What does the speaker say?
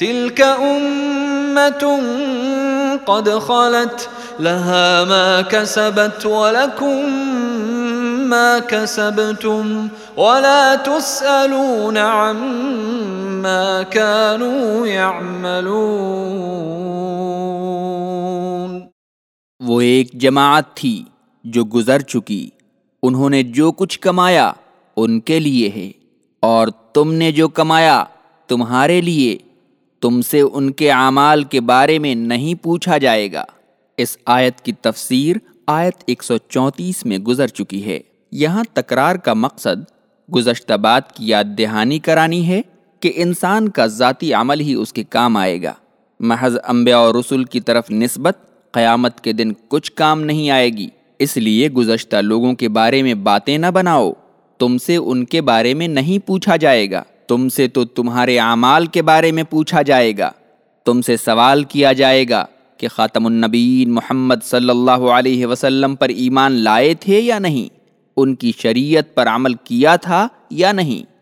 تلك أمة قد خلت، لها ما كسبت ولكم ما كسبتم، ولا تسألون عما كانوا يعملون. وہ ایک جماعت تھی جو گزر چکی، انہوں نے جو کچھ کمایا ان کے لیے ہے، اور تم نے جو کمایا تمہارے لیے تم سے ان کے اعمال کے بارے میں نہیں پوچھا جائے گا۔ اس آیت کی تفسیر آیت 134 میں گزر چکی ہے۔ یہاں تکرار کا مقصد گزشتہ بات کی یاد دہانی کرانی ہے کہ انسان کا ذاتی عمل ہی اس کے کام آئے گا۔ محض انبیاء اور رسول کی طرف نسبت قیامت کے دن کچھ کام نہیں آئے گی۔ اس لیے گزشتہ لوگوں کے بارے میں باتیں نہ بناؤ۔ تم سے ان کے بارے میں نہیں پوچھا جائے گا۔ تم سے تو تمہارے اعمال کے بارے میں پوچھا جائے گا۔ تم سے سوال کیا جائے گا کہ خاتم النبیین محمد صلی اللہ علیہ وسلم پر ایمان لائے تھے یا نہیں؟ ان کی شریعت پر عمل کیا تھا یا نہیں؟